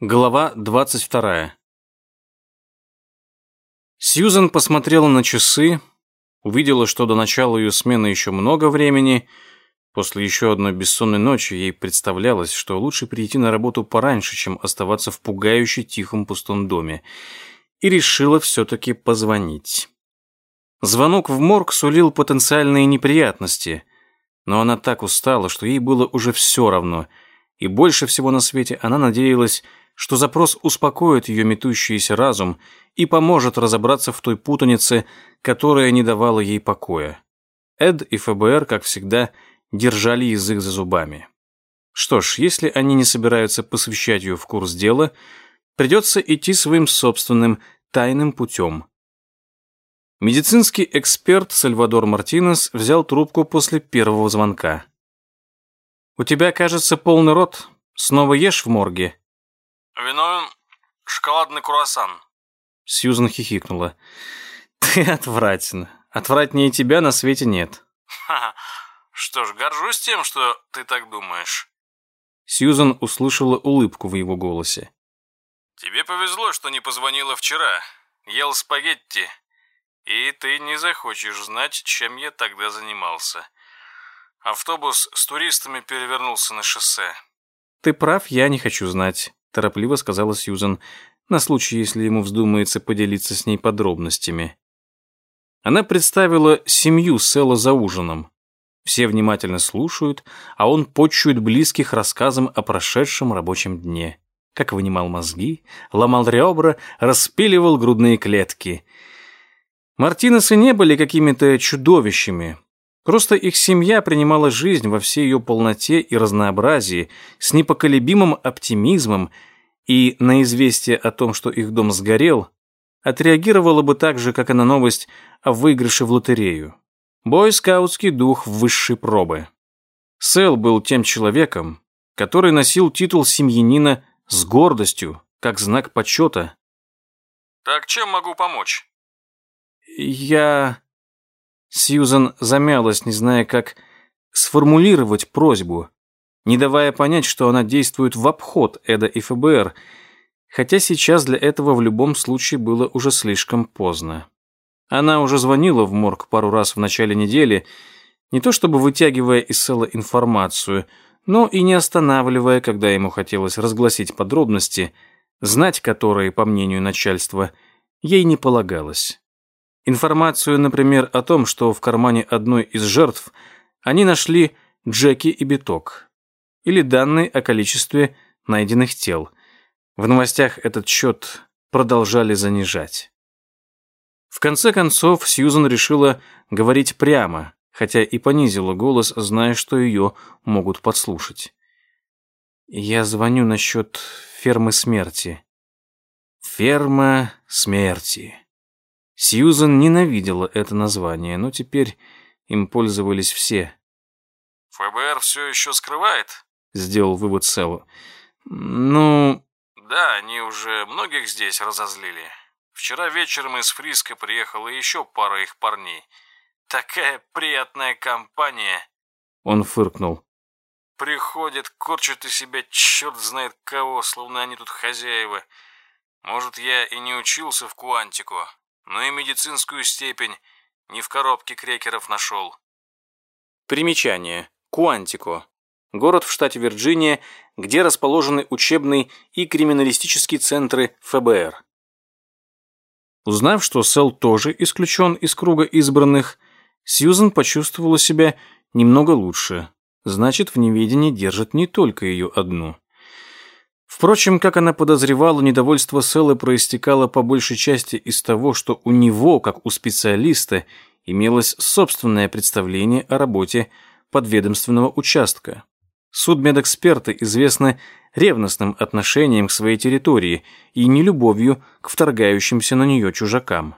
Глава 22. Сьюзен посмотрела на часы, увидела, что до начала ее смены еще много времени. После еще одной бессонной ночи ей представлялось, что лучше прийти на работу пораньше, чем оставаться в пугающе тихом пустом доме, и решила все-таки позвонить. Звонок в морг сулил потенциальные неприятности, но она так устала, что ей было уже все равно, и больше всего на свете она надеялась, что запрос успокоит ее метущийся разум и поможет разобраться в той путанице, которая не давала ей покоя. Эд и ФБР, как всегда, держали язык за зубами. Что ж, если они не собираются посвящать ее в курс дела, придется идти своим собственным тайным путем. Медицинский эксперт Сальвадор Мартинес взял трубку после первого звонка. «У тебя, кажется, полный рот. Снова ешь в морге?» «Виновен шоколадный круассан». Сьюзан хихикнула. «Ты отвратен. Отвратнее тебя на свете нет». Ха, что ж, горжусь тем, что ты так думаешь. Сьюзан услышала улыбку в его голосе. Тебе повезло, что не позвонила вчера. Ел спагетти. И ты не захочешь знать, чем я тогда занимался. Автобус с туристами перевернулся на шоссе. Ты прав, я не хочу знать торопливо сказала Сьюзан, на случай, если ему вздумается поделиться с ней подробностями. Она представила семью Сэла за ужином. Все внимательно слушают, а он почует близких рассказом о прошедшем рабочем дне. Как вынимал мозги, ломал ребра, распиливал грудные клетки. Мартинесы не были какими-то чудовищами, Просто их семья принимала жизнь во всей ее полноте и разнообразии, с непоколебимым оптимизмом, и на известие о том, что их дом сгорел, отреагировала бы так же, как и на новость о выигрыше в лотерею. Бойскаутский дух высшей пробы. Сэл был тем человеком, который носил титул семьянина с гордостью, как знак почета. «Так чем могу помочь?» «Я...» Сьюзан замялась, не зная, как сформулировать просьбу, не давая понять, что она действует в обход Эда и ФБР, хотя сейчас для этого в любом случае было уже слишком поздно. Она уже звонила в морг пару раз в начале недели, не то чтобы вытягивая из Сэла информацию, но и не останавливая, когда ему хотелось разгласить подробности, знать которые, по мнению начальства, ей не полагалось. Информацию, например, о том, что в кармане одной из жертв они нашли Джеки и биток. Или данные о количестве найденных тел. В новостях этот счет продолжали занижать. В конце концов, Сьюзан решила говорить прямо, хотя и понизила голос, зная, что ее могут подслушать. «Я звоню насчет фермы смерти». «Ферма смерти». Сьюзан ненавидела это название, но теперь им пользовались все. «ФБР все еще скрывает?» — сделал вывод Селло. «Ну...» «Да, они уже многих здесь разозлили. Вчера вечером из Фриска приехала еще пара их парней. Такая приятная компания!» Он фыркнул. «Приходят, корчат из себя черт знает кого, словно они тут хозяева. Может, я и не учился в Куантику, но и медицинскую степень не в коробке крекеров нашел. Примечание. Куантико. Город в штате Вирджиния, где расположены учебный и криминалистические центры ФБР. Узнав, что Сэл тоже исключен из круга избранных, Сьюзен почувствовала себя немного лучше. Значит, в неведении держат не только ее одну. Впрочем, как она подозревала, недовольство Селлы проистекало по большей части из того, что у него, как у специалиста, имелось собственное представление о работе подведомственного участка. Судмедэксперты известны ревностным отношением к своей территории и нелюбовью к вторгающимся на нее чужакам.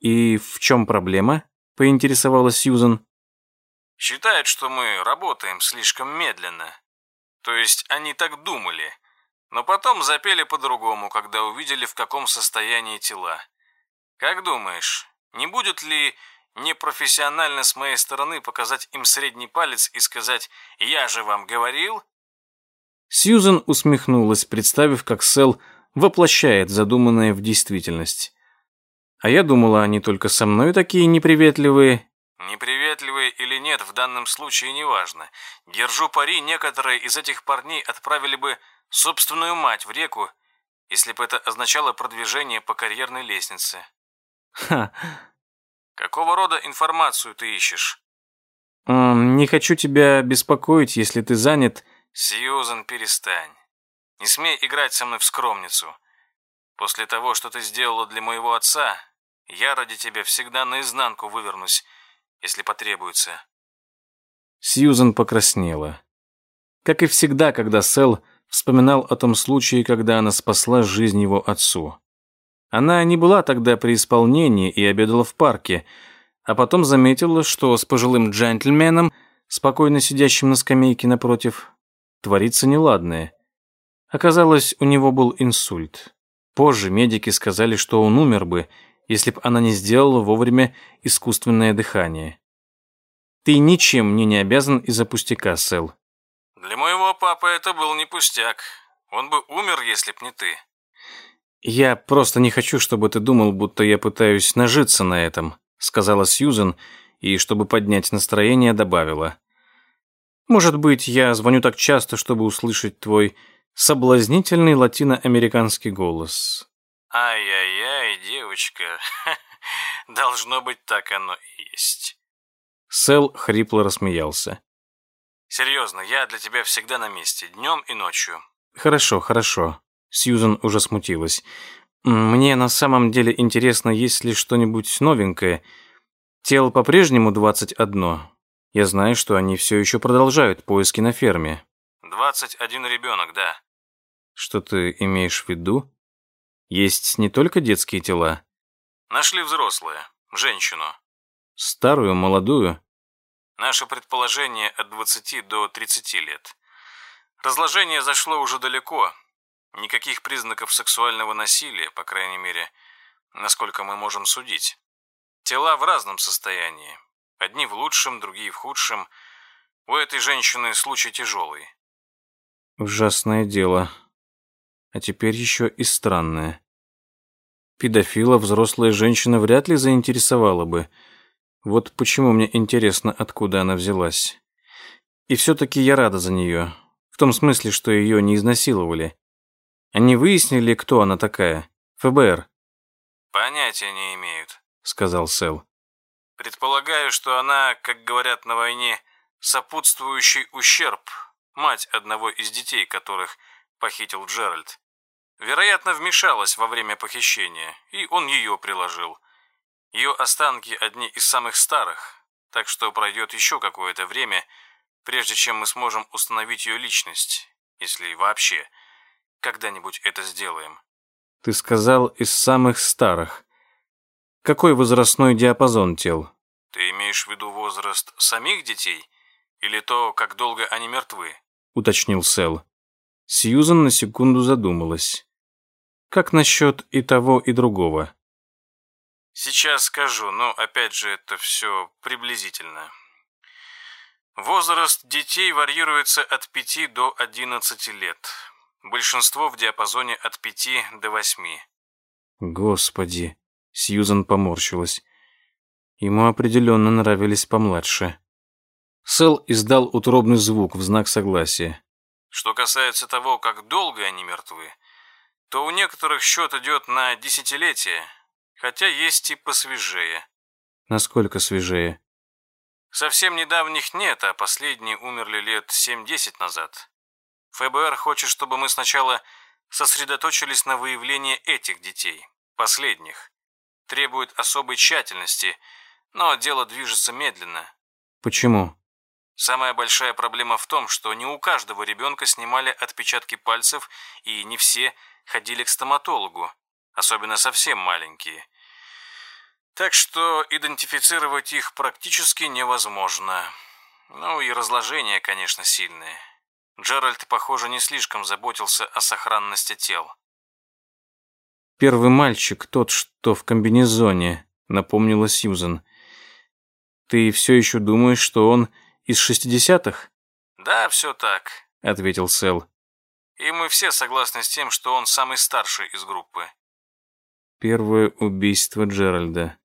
«И в чем проблема?» – поинтересовалась Сьюзан. «Считают, что мы работаем слишком медленно», то есть они так думали. Но потом запели по-другому, когда увидели, в каком состоянии тела. Как думаешь, не будет ли непрофессионально с моей стороны показать им средний палец и сказать «Я же вам говорил»? Сьюзен усмехнулась, представив, как Сэл воплощает задуманное в действительность. А я думала, они только со мной такие неприветливые. Неприветливые или нет, в данном случае неважно. Держу пари, некоторые из этих парней отправили бы собственную мать в реку, если бы это означало продвижение по карьерной лестнице. Ха. Какого рода информацию ты ищешь? Эм, не хочу тебя беспокоить, если ты занят. Сьюзен, перестань. Не смей играть со мной в скромницу. После того, что ты сделала для моего отца, я ради тебя всегда наизнанку вывернусь, если потребуется. Сьюзен покраснела. Как и всегда, когда Сэл вспоминал о том случае, когда она спасла жизнь его отцу. Она не была тогда при исполнении и обедала в парке, а потом заметила, что с пожилым джентльменом, спокойно сидящим на скамейке напротив, творится неладное. Оказалось, у него был инсульт. Позже медики сказали, что он умер бы, если бы она не сделала вовремя искусственное дыхание. Ты ничем мне не обязан из-за пустяка, Сэл. Для моего папы это был не пустяк. Он бы умер, если б не ты. Я просто не хочу, чтобы ты думал, будто я пытаюсь нажиться на этом, сказала Сьюзен, и чтобы поднять настроение, добавила. Может быть, я звоню так часто, чтобы услышать твой соблазнительный латиноамериканский голос. Ай-яй-яй, девочка. Должно быть, так оно и есть. Сэл хрипло рассмеялся. Серьезно, я для тебя всегда на месте, днем и ночью. Хорошо, хорошо. Сьюзен уже смутилась. Мне на самом деле интересно, есть ли что-нибудь новенькое. Тело по-прежнему 21. Я знаю, что они все еще продолжают поиски на ферме. 21 ребенок, да. Что ты имеешь в виду? Есть не только детские тела. Нашли взрослые, женщину. Старую, молодую? Наше предположение от 20 до 30 лет. Разложение зашло уже далеко. Никаких признаков сексуального насилия, по крайней мере, насколько мы можем судить. Тела в разном состоянии. Одни в лучшем, другие в худшем. У этой женщины случай тяжелый. Ужасное дело. А теперь еще и странное. Педофила взрослая женщина вряд ли заинтересовала бы – вот почему мне интересно, откуда она взялась. И все-таки я рада за нее. В том смысле, что ее не изнасиловали. Они выяснили, кто она такая. ФБР. Понятия не имеют, сказал Сэл. Предполагаю, что она, как говорят на войне, сопутствующий ущерб, мать одного из детей, которых похитил Джеральд. Вероятно, вмешалась во время похищения, и он ее приложил. Ее останки одни из самых старых, так что пройдет еще какое-то время, прежде чем мы сможем установить ее личность, если вообще когда-нибудь это сделаем. Ты сказал из самых старых. Какой возрастной диапазон тел? Ты имеешь в виду возраст самих детей или то, как долго они мертвы? уточнил Сэл. Сьюзан на секунду задумалась. Как насчет и того, и другого? Сейчас скажу, но опять же это все приблизительно. Возраст детей варьируется от 5 до 11 лет. Большинство в диапазоне от 5 до 8. Господи, Сьюзан поморщилась. Ему определенно нравились помладше. Сэл издал утробный звук в знак согласия. Что касается того, как долго они мертвы, то у некоторых счет идет на десятилетия, Хотя есть и посвежее. Насколько свежее? Совсем недавних нет, а последние умерли лет 7-10 назад. ФБР хочет, чтобы мы сначала сосредоточились на выявлении этих детей, последних. Требует особой тщательности, но дело движется медленно. Почему? Самая большая проблема в том, что не у каждого ребенка снимали отпечатки пальцев, и не все ходили к стоматологу особенно совсем маленькие. Так что идентифицировать их практически невозможно. Ну и разложение, конечно, сильное. Джеральд, похоже, не слишком заботился о сохранности тел. «Первый мальчик, тот, что в комбинезоне», — напомнила Сьюзен. «Ты все еще думаешь, что он из шестидесятых?» «Да, все так», — ответил Сэл. И мы все согласны с тем, что он самый старший из группы. Первое убийство Джеральда.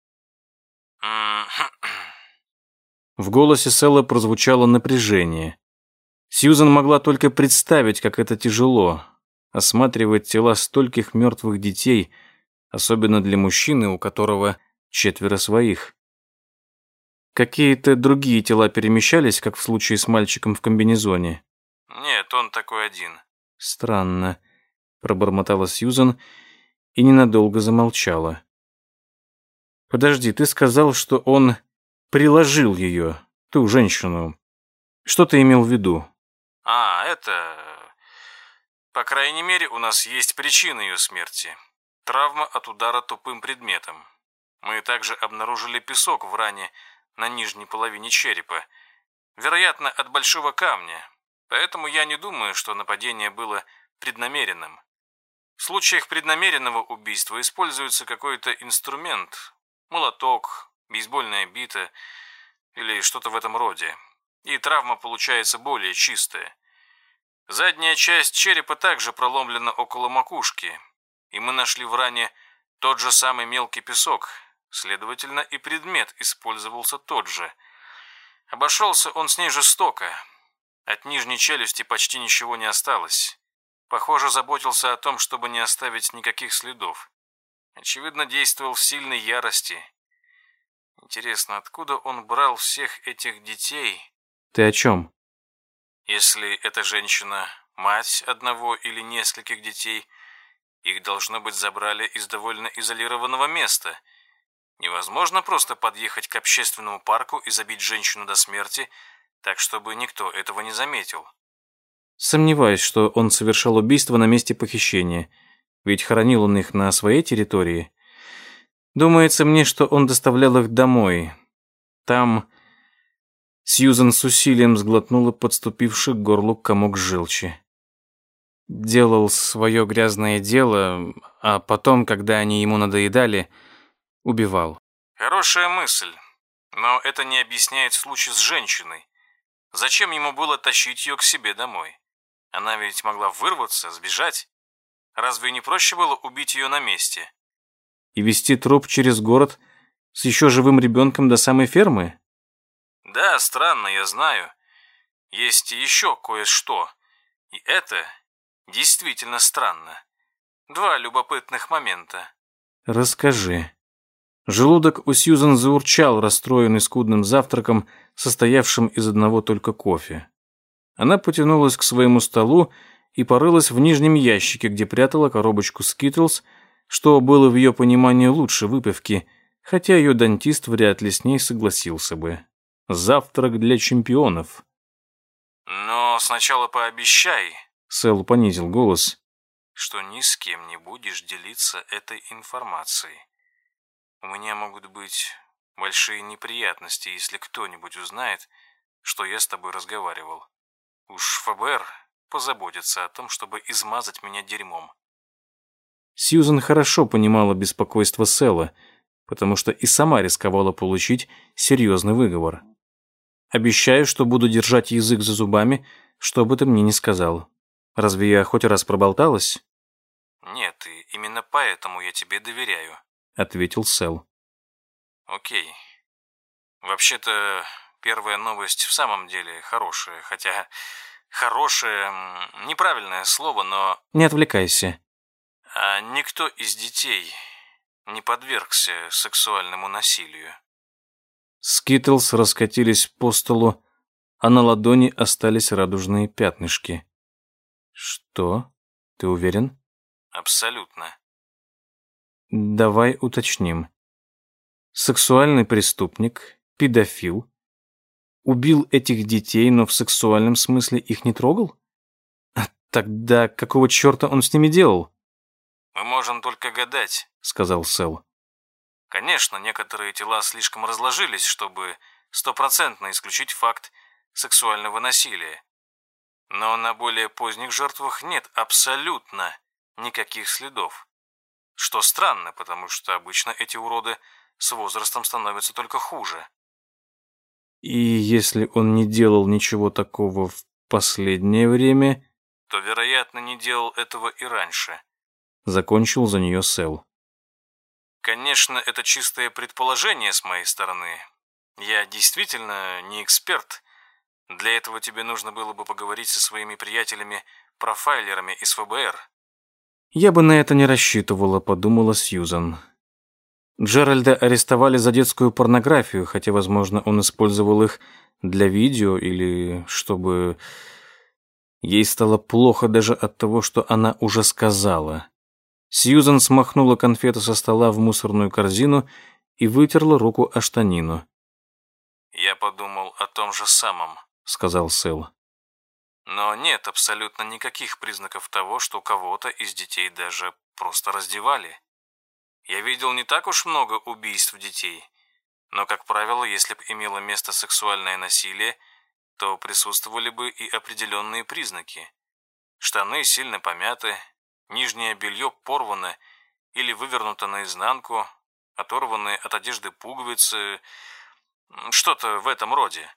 В голосе Сэлла прозвучало напряжение. Сьюзан могла только представить, как это тяжело — осматривать тела стольких мертвых детей, особенно для мужчины, у которого четверо своих. Какие-то другие тела перемещались, как в случае с мальчиком в комбинезоне? Нет, он такой один. Странно, пробормотала Сьюзан и ненадолго замолчала. Подожди, ты сказал, что он приложил ее, ту женщину. Что ты имел в виду? А, это... По крайней мере, у нас есть причина ее смерти. Травма от удара тупым предметом. Мы также обнаружили песок в ране на нижней половине черепа. Вероятно, от большого камня. Поэтому я не думаю, что нападение было преднамеренным. В случаях преднамеренного убийства используется какой-то инструмент, молоток, бейсбольная бита или что-то в этом роде, и травма получается более чистая. Задняя часть черепа также проломлена около макушки, и мы нашли в ране тот же самый мелкий песок, следовательно, и предмет использовался тот же. Обошелся он с ней жестоко. От нижней челюсти почти ничего не осталось. Похоже, заботился о том, чтобы не оставить никаких следов. Очевидно, действовал в сильной ярости. Интересно, откуда он брал всех этих детей? Ты о чем? Если эта женщина мать одного или нескольких детей, их, должно быть, забрали из довольно изолированного места. Невозможно просто подъехать к общественному парку и забить женщину до смерти, так чтобы никто этого не заметил. Сомневаюсь, что он совершал убийство на месте похищения, ведь хоронил он их на своей территории. Думается мне, что он доставлял их домой. Там Сьюзан с усилием сглотнула подступивший к горлу комок желчи. Делал свое грязное дело, а потом, когда они ему надоедали, убивал. Хорошая мысль, но это не объясняет случай с женщиной. Зачем ему было тащить ее к себе домой? Она ведь могла вырваться, сбежать. Разве не проще было убить ее на месте? И вести труп через город с еще живым ребенком до самой фермы? Да, странно, я знаю. Есть еще кое-что. И это действительно странно. Два любопытных момента. Расскажи. Желудок у Сьюзан заурчал, расстроенный скудным завтраком, состоявшим из одного только кофе. Она потянулась к своему столу и порылась в нижнем ящике, где прятала коробочку Skittles, что было в ее понимании лучше выпивки, хотя ее дантист вряд ли с ней согласился бы. Завтрак для чемпионов. «Но сначала пообещай», — Сэл понизил голос, «что ни с кем не будешь делиться этой информацией. У меня могут быть большие неприятности, если кто-нибудь узнает, что я с тобой разговаривал. Уж ФБР позаботится о том, чтобы измазать меня дерьмом. Сьюзен хорошо понимала беспокойство Сэла, потому что и сама рисковала получить серьезный выговор. Обещаю, что буду держать язык за зубами, что бы ты мне ни сказал. Разве я хоть раз проболталась? Нет, и именно поэтому я тебе доверяю, ответил Сэл. Окей. Вообще-то, первая новость в самом деле хорошая, хотя хорошее неправильное слово, но... Не отвлекайся. А никто из детей не подвергся сексуальному насилию. Skittles раскатились по столу, а на ладони остались радужные пятнышки. Что? Ты уверен? Абсолютно. Давай уточним. Сексуальный преступник, педофил, убил этих детей, но в сексуальном смысле их не трогал? А тогда какого черта он с ними делал? Мы можем только гадать, сказал Сэл. Конечно, некоторые тела слишком разложились, чтобы стопроцентно исключить факт сексуального насилия. Но на более поздних жертвах нет абсолютно никаких следов. Что странно, потому что обычно эти уроды с возрастом становятся только хуже. И если он не делал ничего такого в последнее время... то, вероятно, не делал этого и раньше. Закончил за нее Сэл. Конечно, это чистое предположение с моей стороны. Я действительно не эксперт. Для этого тебе нужно было бы поговорить со своими приятелями-профайлерами из ФБР. Я бы на это не рассчитывала, подумала Сьюзан. Джеральда арестовали за детскую порнографию, хотя, возможно, он использовал их для видео или чтобы... Ей стало плохо даже от того, что она уже сказала. Сьюзан смахнула конфету со стола в мусорную корзину и вытерла руку о штанину. «Я подумал о том же самом», — сказал Сэл. «Но нет абсолютно никаких признаков того, что кого-то из детей даже просто раздевали. Я видел не так уж много убийств детей, но, как правило, если бы имело место сексуальное насилие, то присутствовали бы и определенные признаки. Штаны сильно помяты, нижнее белье порвано или вывернуто наизнанку, оторваны от одежды пуговицы, что-то в этом роде.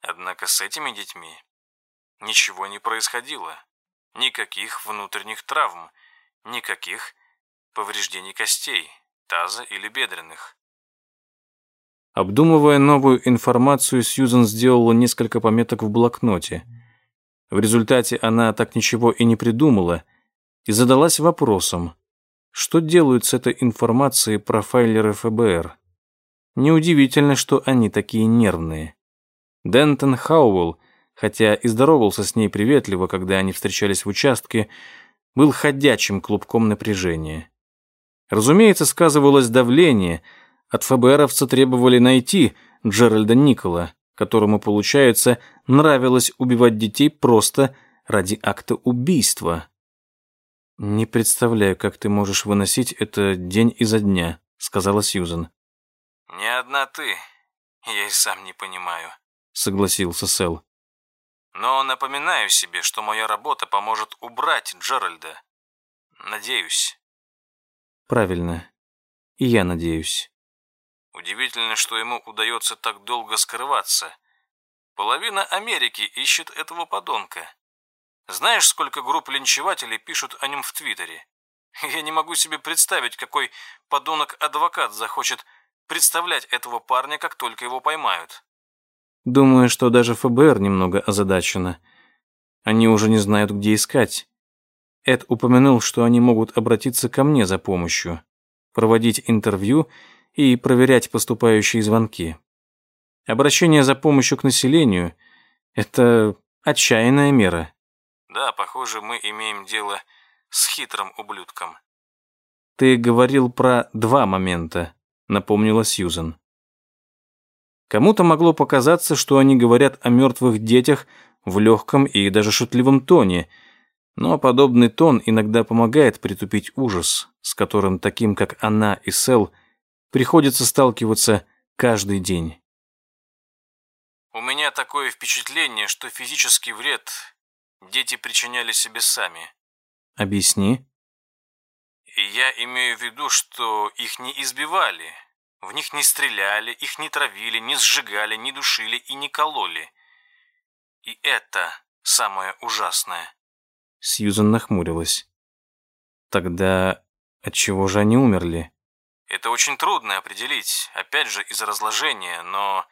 Однако с этими детьми ничего не происходило. Никаких внутренних травм, никаких повреждений костей, таза или бедренных. Обдумывая новую информацию, Сьюзен сделала несколько пометок в блокноте. В результате она так ничего и не придумала и задалась вопросом, что делают с этой информацией профайлеры ФБР. Неудивительно, что они такие нервные. Дентон Хауэлл, хотя и здоровался с ней приветливо, когда они встречались в участке, был ходячим клубком напряжения. Разумеется, сказывалось давление. От ФБРовца требовали найти Джеральда Никола, которому, получается, нравилось убивать детей просто ради акта убийства. «Не представляю, как ты можешь выносить это день изо дня», — сказала Сьюзен. «Не одна ты. Я и сам не понимаю», — согласился Сэл. «Но напоминаю себе, что моя работа поможет убрать Джеральда. Надеюсь». Правильно. И я надеюсь. Удивительно, что ему удается так долго скрываться. Половина Америки ищет этого подонка. Знаешь, сколько групп линчевателей пишут о нем в Твиттере? Я не могу себе представить, какой подонок-адвокат захочет представлять этого парня, как только его поймают. Думаю, что даже ФБР немного озадачено. Они уже не знают, где искать. Эд упомянул, что они могут обратиться ко мне за помощью, проводить интервью и проверять поступающие звонки. Обращение за помощью к населению – это отчаянная мера. Да, похоже, мы имеем дело с хитрым ублюдком. Ты говорил про два момента, напомнила Сьюзен. Кому-то могло показаться, что они говорят о мертвых детях в легком и даже шутливом тоне – но подобный тон иногда помогает притупить ужас, с которым таким, как она и Сэл, приходится сталкиваться каждый день. У меня такое впечатление, что физический вред дети причиняли себе сами. Объясни. И я имею в виду, что их не избивали, в них не стреляли, их не травили, не сжигали, не душили и не кололи. И это самое ужасное. Сьюзан нахмурилась. Тогда от чего же они умерли? Это очень трудно определить, опять же из-за разложения, но,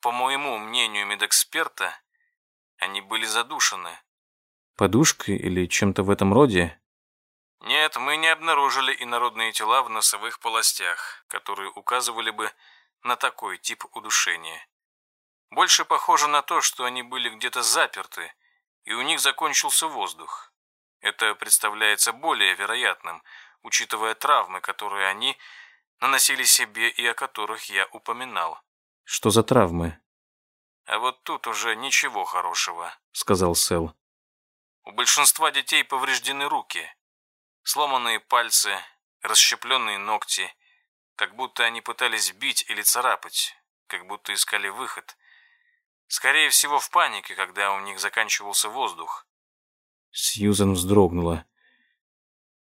по моему мнению медэксперта, они были задушены. Подушкой или чем-то в этом роде? Нет, мы не обнаружили инородные тела в носовых полостях, которые указывали бы на такой тип удушения. Больше похоже на то, что они были где-то заперты, и у них закончился воздух. Это представляется более вероятным, учитывая травмы, которые они наносили себе и о которых я упоминал. Что за травмы? А вот тут уже ничего хорошего, сказал Сэл. У большинства детей повреждены руки. Сломанные пальцы, расщепленные ногти, как будто они пытались бить или царапать, как будто искали выход. Скорее всего, в панике, когда у них заканчивался воздух. Сьюзен вздрогнула.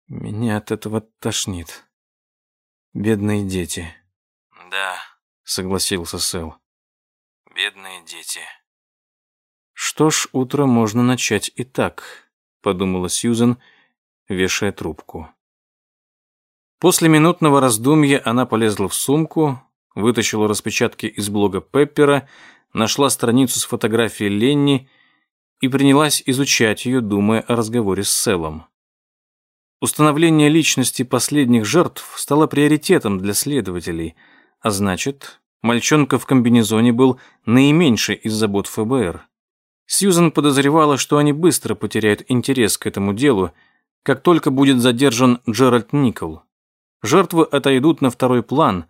Меня от этого тошнит. Бедные дети. Да, согласился Сэл. Бедные дети. Что ж, утро можно начать и так. подумала Сьюзен, вешая трубку. После минутного раздумья она полезла в сумку, вытащила распечатки из блога Пеппера, нашла страницу с фотографией Ленни и принялась изучать ее, думая о разговоре с Селом. Установление личности последних жертв стало приоритетом для следователей, а значит, мальчонка в комбинезоне был наименьший из забот ФБР. Сьюзен подозревала, что они быстро потеряют интерес к этому делу, как только будет задержан Джеральд Никол. Жертвы отойдут на второй план.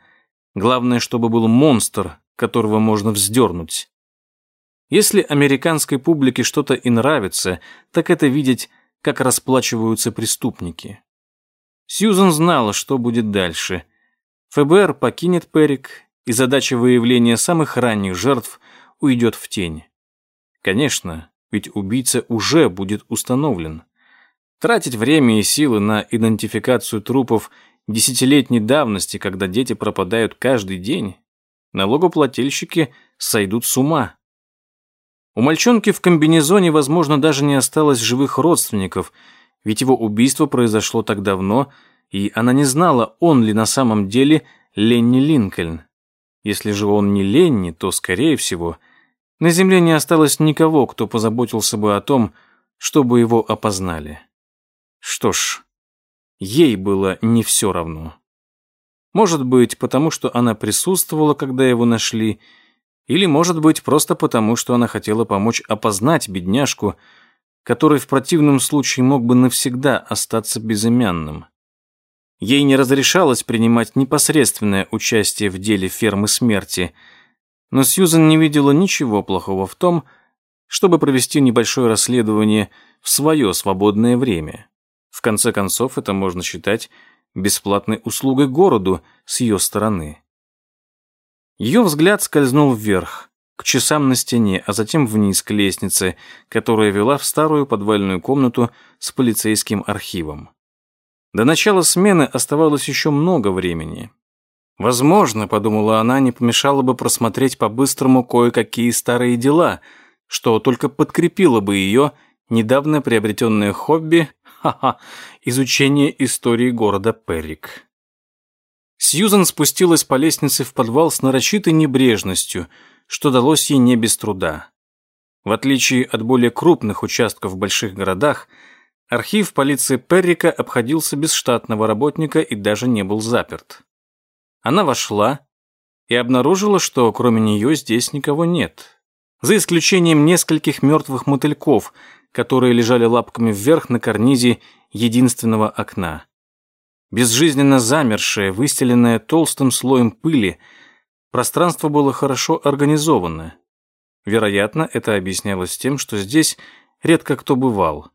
Главное, чтобы был монстр, которого можно вздернуть. Если американской публике что-то и нравится, так это видеть, как расплачиваются преступники. Сьюзан знала, что будет дальше. ФБР покинет Перик, и задача выявления самых ранних жертв уйдет в тень. Конечно, ведь убийца уже будет установлен. Тратить время и силы на идентификацию трупов – десятилетней давности, когда дети пропадают каждый день, налогоплательщики сойдут с ума. У мальчонки в комбинезоне, возможно, даже не осталось живых родственников, ведь его убийство произошло так давно, и она не знала, он ли на самом деле Ленни Линкольн. Если же он не Ленни, то, скорее всего, на земле не осталось никого, кто позаботился бы о том, чтобы его опознали. Что ж, Ей было не все равно. Может быть, потому что она присутствовала, когда его нашли, или, может быть, просто потому, что она хотела помочь опознать бедняжку, который в противном случае мог бы навсегда остаться безымянным. Ей не разрешалось принимать непосредственное участие в деле фермы смерти, но Сьюзен не видела ничего плохого в том, чтобы провести небольшое расследование в свое свободное время. В конце концов, это можно считать бесплатной услугой городу с ее стороны. Ее взгляд скользнул вверх, к часам на стене, а затем вниз к лестнице, которая вела в старую подвальную комнату с полицейским архивом. До начала смены оставалось еще много времени. Возможно, подумала она, не помешало бы просмотреть по-быстрому кое-какие старые дела, что только подкрепило бы ее недавно приобретенное хобби Ха-ха, изучение истории города Перрик. Сьюзан спустилась по лестнице в подвал с нарочитой небрежностью, что далось ей не без труда. В отличие от более крупных участков в больших городах, архив полиции Перрика обходился без штатного работника и даже не был заперт. Она вошла и обнаружила, что кроме нее здесь никого нет. За исключением нескольких мертвых мотыльков – которые лежали лапками вверх на карнизе единственного окна. Безжизненно замершее, выстеленное толстым слоем пыли, пространство было хорошо организовано. Вероятно, это объяснялось тем, что здесь редко кто бывал.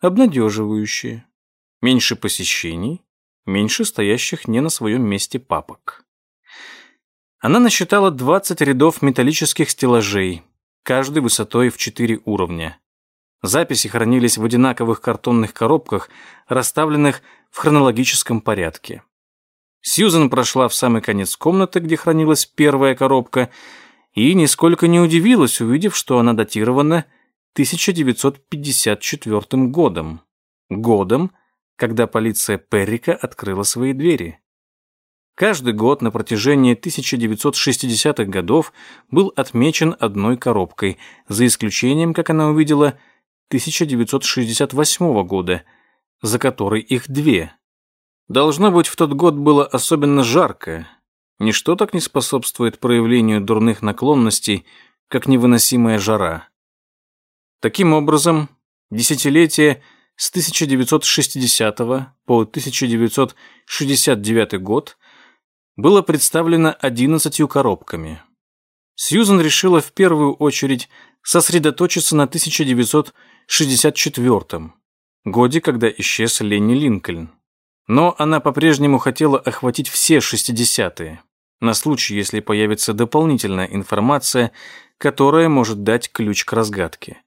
Обнадеживающе. Меньше посещений, меньше стоящих не на своем месте папок. Она насчитала 20 рядов металлических стеллажей, каждый высотой в 4 уровня. Записи хранились в одинаковых картонных коробках, расставленных в хронологическом порядке. Сьюзен прошла в самый конец комнаты, где хранилась первая коробка, и нисколько не удивилась, увидев, что она датирована 1954 годом. Годом, когда полиция Перрика открыла свои двери. Каждый год на протяжении 1960-х годов был отмечен одной коробкой, за исключением, как она увидела, 1968 года, за который их две. Должно быть, в тот год было особенно жарко. Ничто так не способствует проявлению дурных наклонностей, как невыносимая жара. Таким образом, десятилетие с 1960 по 1969 год было представлено 11 коробками. Сьюзен решила в первую очередь сосредоточиться на 1964-м, годе, когда исчез Ленни Линкольн. Но она по-прежнему хотела охватить все 60-е, на случай, если появится дополнительная информация, которая может дать ключ к разгадке.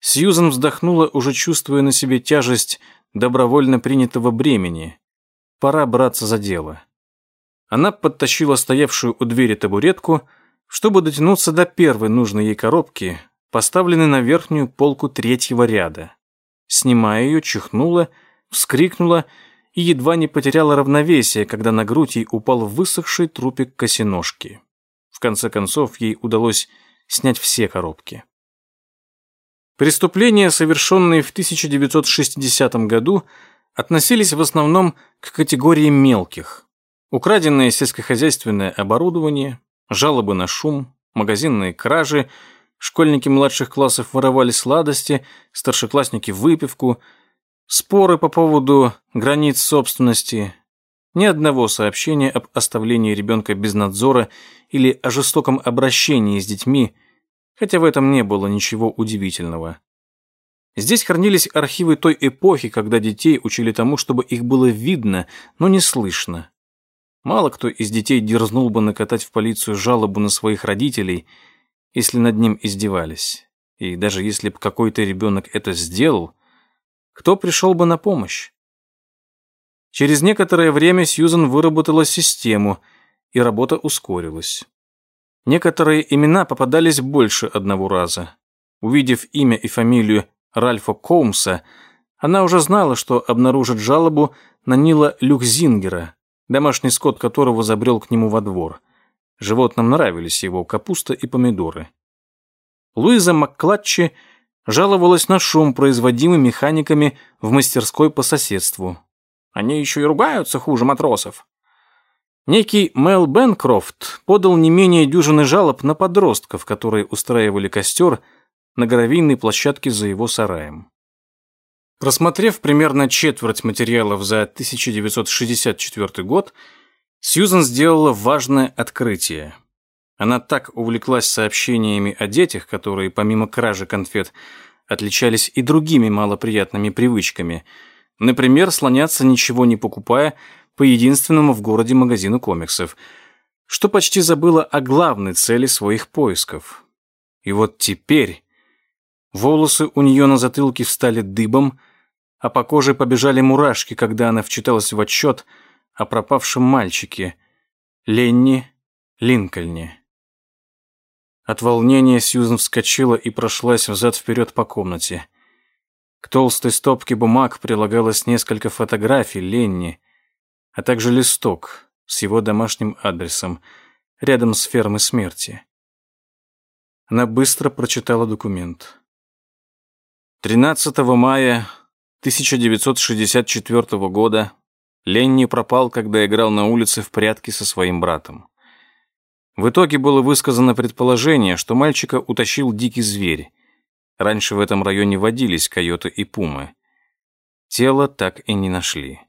Сьюзен вздохнула, уже чувствуя на себе тяжесть добровольно принятого бремени. Пора браться за дело. Она подтащила стоявшую у двери табуретку, чтобы дотянуться до первой нужной ей коробки, поставленной на верхнюю полку третьего ряда. Снимая ее, чихнула, вскрикнула и едва не потеряла равновесие, когда на грудь ей упал высохший трупик косиножки. В конце концов, ей удалось снять все коробки. Преступления, совершенные в 1960 году, относились в основном к категории мелких. Украденное сельскохозяйственное оборудование, жалобы на шум, магазинные кражи, школьники младших классов воровали сладости, старшеклассники выпивку, споры по поводу границ собственности, ни одного сообщения об оставлении ребенка без надзора или о жестоком обращении с детьми, хотя в этом не было ничего удивительного. Здесь хранились архивы той эпохи, когда детей учили тому, чтобы их было видно, но не слышно. Мало кто из детей дерзнул бы накатать в полицию жалобу на своих родителей, если над ним издевались. И даже если бы какой-то ребенок это сделал, кто пришел бы на помощь? Через некоторое время Сьюзан выработала систему, и работа ускорилась. Некоторые имена попадались больше одного раза. Увидев имя и фамилию Ральфа Коумса, она уже знала, что обнаружит жалобу на Нила Люкзингера, домашний скот которого забрел к нему во двор. Животным нравились его капуста и помидоры. Луиза Макклатчи жаловалась на шум, производимый механиками в мастерской по соседству. Они еще и ругаются хуже матросов. Некий Мэл Бенкрофт подал не менее дюжины жалоб на подростков, которые устраивали костер на гравийной площадке за его сараем. Просмотрев примерно четверть материалов за 1964 год, Сьюзан сделала важное открытие. Она так увлеклась сообщениями о детях, которые помимо кражи конфет отличались и другими малоприятными привычками – Например, слоняться ничего не покупая по единственному в городе магазину комиксов, что почти забыла о главной цели своих поисков. И вот теперь волосы у нее на затылке встали дыбом, а по коже побежали мурашки, когда она вчиталась в отчет о пропавшем мальчике Ленни Линкольне. От волнения Сьюзен вскочила и прошлась взад-вперед по комнате. К толстой стопке бумаг прилагалось несколько фотографий Ленни, а также листок с его домашним адресом рядом с фермой смерти. Она быстро прочитала документ. 13 мая 1964 года Ленни пропал, когда играл на улице в прятки со своим братом. В итоге было высказано предположение, что мальчика утащил дикий зверь, Раньше в этом районе водились койоты и пумы. Тело так и не нашли.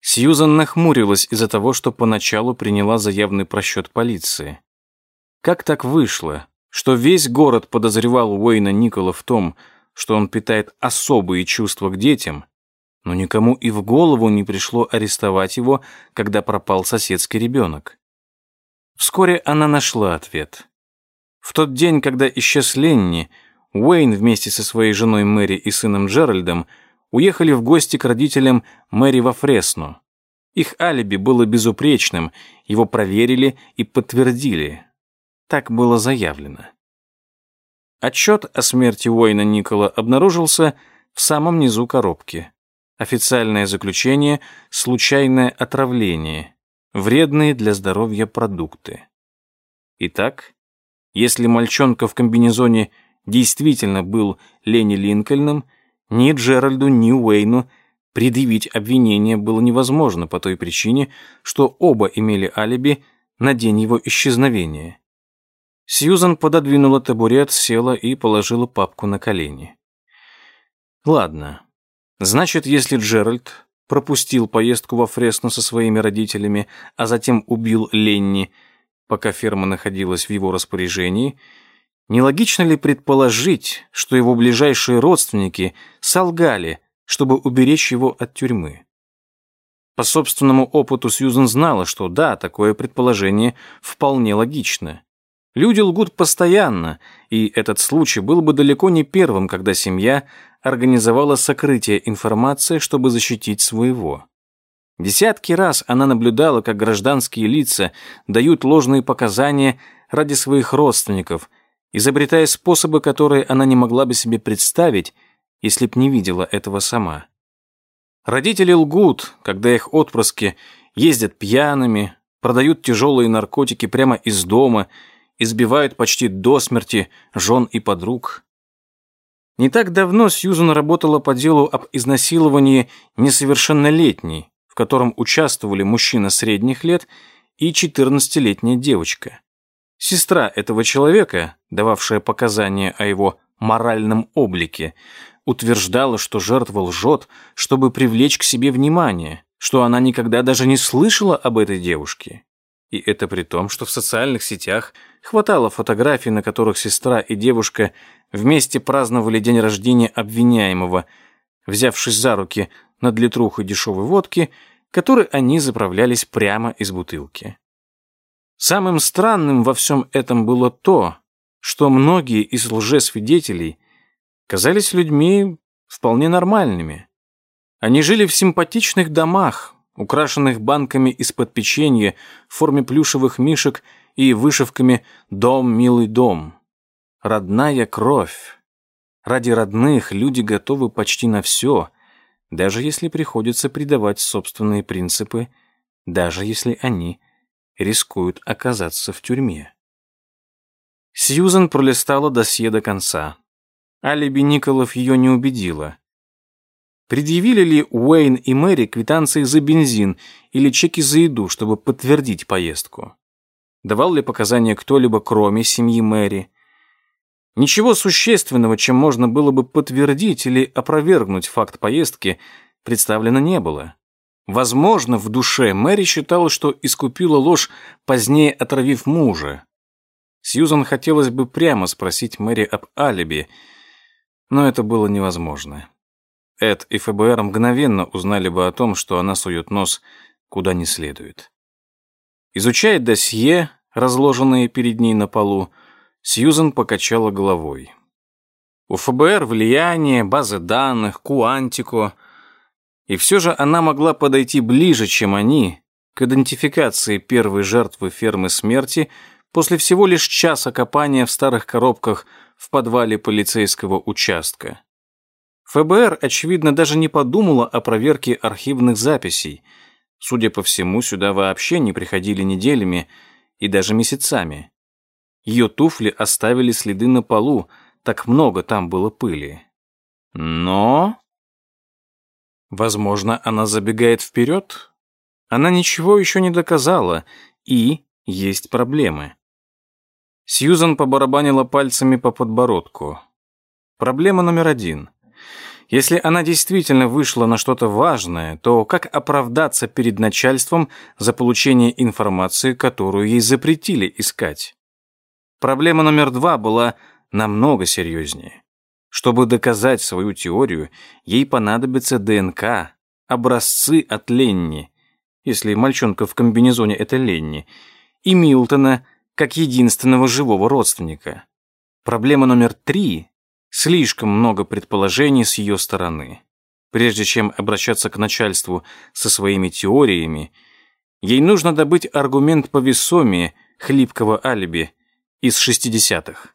Сьюзан нахмурилась из-за того, что поначалу приняла заявный просчет полиции. Как так вышло, что весь город подозревал Уэйна Никола в том, что он питает особые чувства к детям, но никому и в голову не пришло арестовать его, когда пропал соседский ребенок? Вскоре она нашла ответ. В тот день, когда исчез Ленни, Уэйн вместе со своей женой Мэри и сыном Джеральдом уехали в гости к родителям Мэри во Фресно. Их алиби было безупречным, его проверили и подтвердили. Так было заявлено. Отчет о смерти Уэйна Никола обнаружился в самом низу коробки. Официальное заключение – случайное отравление, вредные для здоровья продукты. Итак, если мальчонка в комбинезоне действительно был Ленни Линкольном, ни Джеральду, ни Уэйну предъявить обвинение было невозможно по той причине, что оба имели алиби на день его исчезновения. Сьюзан пододвинула табурет, села и положила папку на колени. Ладно. Значит, если Джеральд пропустил поездку во Фресно со своими родителями, а затем убил Ленни, пока ферма находилась в его распоряжении, нелогично ли предположить, что его ближайшие родственники солгали, чтобы уберечь его от тюрьмы? По собственному опыту Сьюзен знала, что да, такое предположение вполне логично. Люди лгут постоянно, и этот случай был бы далеко не первым, когда семья организовала сокрытие информации, чтобы защитить своего. Десятки раз она наблюдала, как гражданские лица дают ложные показания ради своих родственников, изобретая способы, которые она не могла бы себе представить, если б не видела этого сама. Родители лгут, когда их отпрыски ездят пьяными, продают тяжелые наркотики прямо из дома, избивают почти до смерти жен и подруг. Не так давно Сьюзан работала по делу об изнасиловании несовершеннолетней, в котором участвовали мужчина средних лет и 14-летняя девочка. Сестра этого человека, дававшая показания о его моральном облике, утверждала, что жертва лжет, чтобы привлечь к себе внимание, что она никогда даже не слышала об этой девушке. И это при том, что в социальных сетях хватало фотографий, на которых сестра и девушка вместе праздновали день рождения обвиняемого, взявшись за руки над литрухой дешевой водки, которой они заправлялись прямо из бутылки. Самым странным во всем этом было то, что многие из лжесвидетелей казались людьми вполне нормальными. Они жили в симпатичных домах, украшенных банками из-под печенья в форме плюшевых мишек и вышивками «Дом, милый дом». Родная кровь. Ради родных люди готовы почти на все, даже если приходится предавать собственные принципы, даже если они рискуют оказаться в тюрьме. Сьюзен пролистала досье до конца. Алиби Николов ее не убедила. Предъявили ли Уэйн и Мэри квитанции за бензин или чеки за еду, чтобы подтвердить поездку? Давал ли показания кто-либо, кроме семьи Мэри? Ничего существенного, чем можно было бы подтвердить или опровергнуть факт поездки, представлено не было. Возможно, в душе Мэри считала, что искупила ложь, позднее отравив мужа. Сьюзан хотелось бы прямо спросить Мэри об алиби, но это было невозможно. Эд и ФБР мгновенно узнали бы о том, что она сует нос куда не следует. Изучая досье, разложенное перед ней на полу, Сьюзен покачала головой. У ФБР влияние, базы данных, Куантико. И все же она могла подойти ближе, чем они, к идентификации первой жертвы фермы смерти после всего лишь часа копания в старых коробках в подвале полицейского участка. ФБР, очевидно, даже не подумала о проверке архивных записей. Судя по всему, сюда вообще не приходили неделями и даже месяцами. Ее туфли оставили следы на полу, так много там было пыли. Но... Возможно, она забегает вперед? Она ничего еще не доказала, и есть проблемы. Сьюзан побарабанила пальцами по подбородку. Проблема номер один — если она действительно вышла на что-то важное, то как оправдаться перед начальством за получение информации, которую ей запретили искать? Проблема номер два была намного серьезнее. Чтобы доказать свою теорию, ей понадобится ДНК, образцы от Ленни, если мальчонка в комбинезоне — это Ленни, и Милтона как единственного живого родственника. Проблема номер три Слишком много предположений с ее стороны. Прежде чем обращаться к начальству со своими теориями, ей нужно добыть аргумент повесомее хлипкого алиби из 60-х.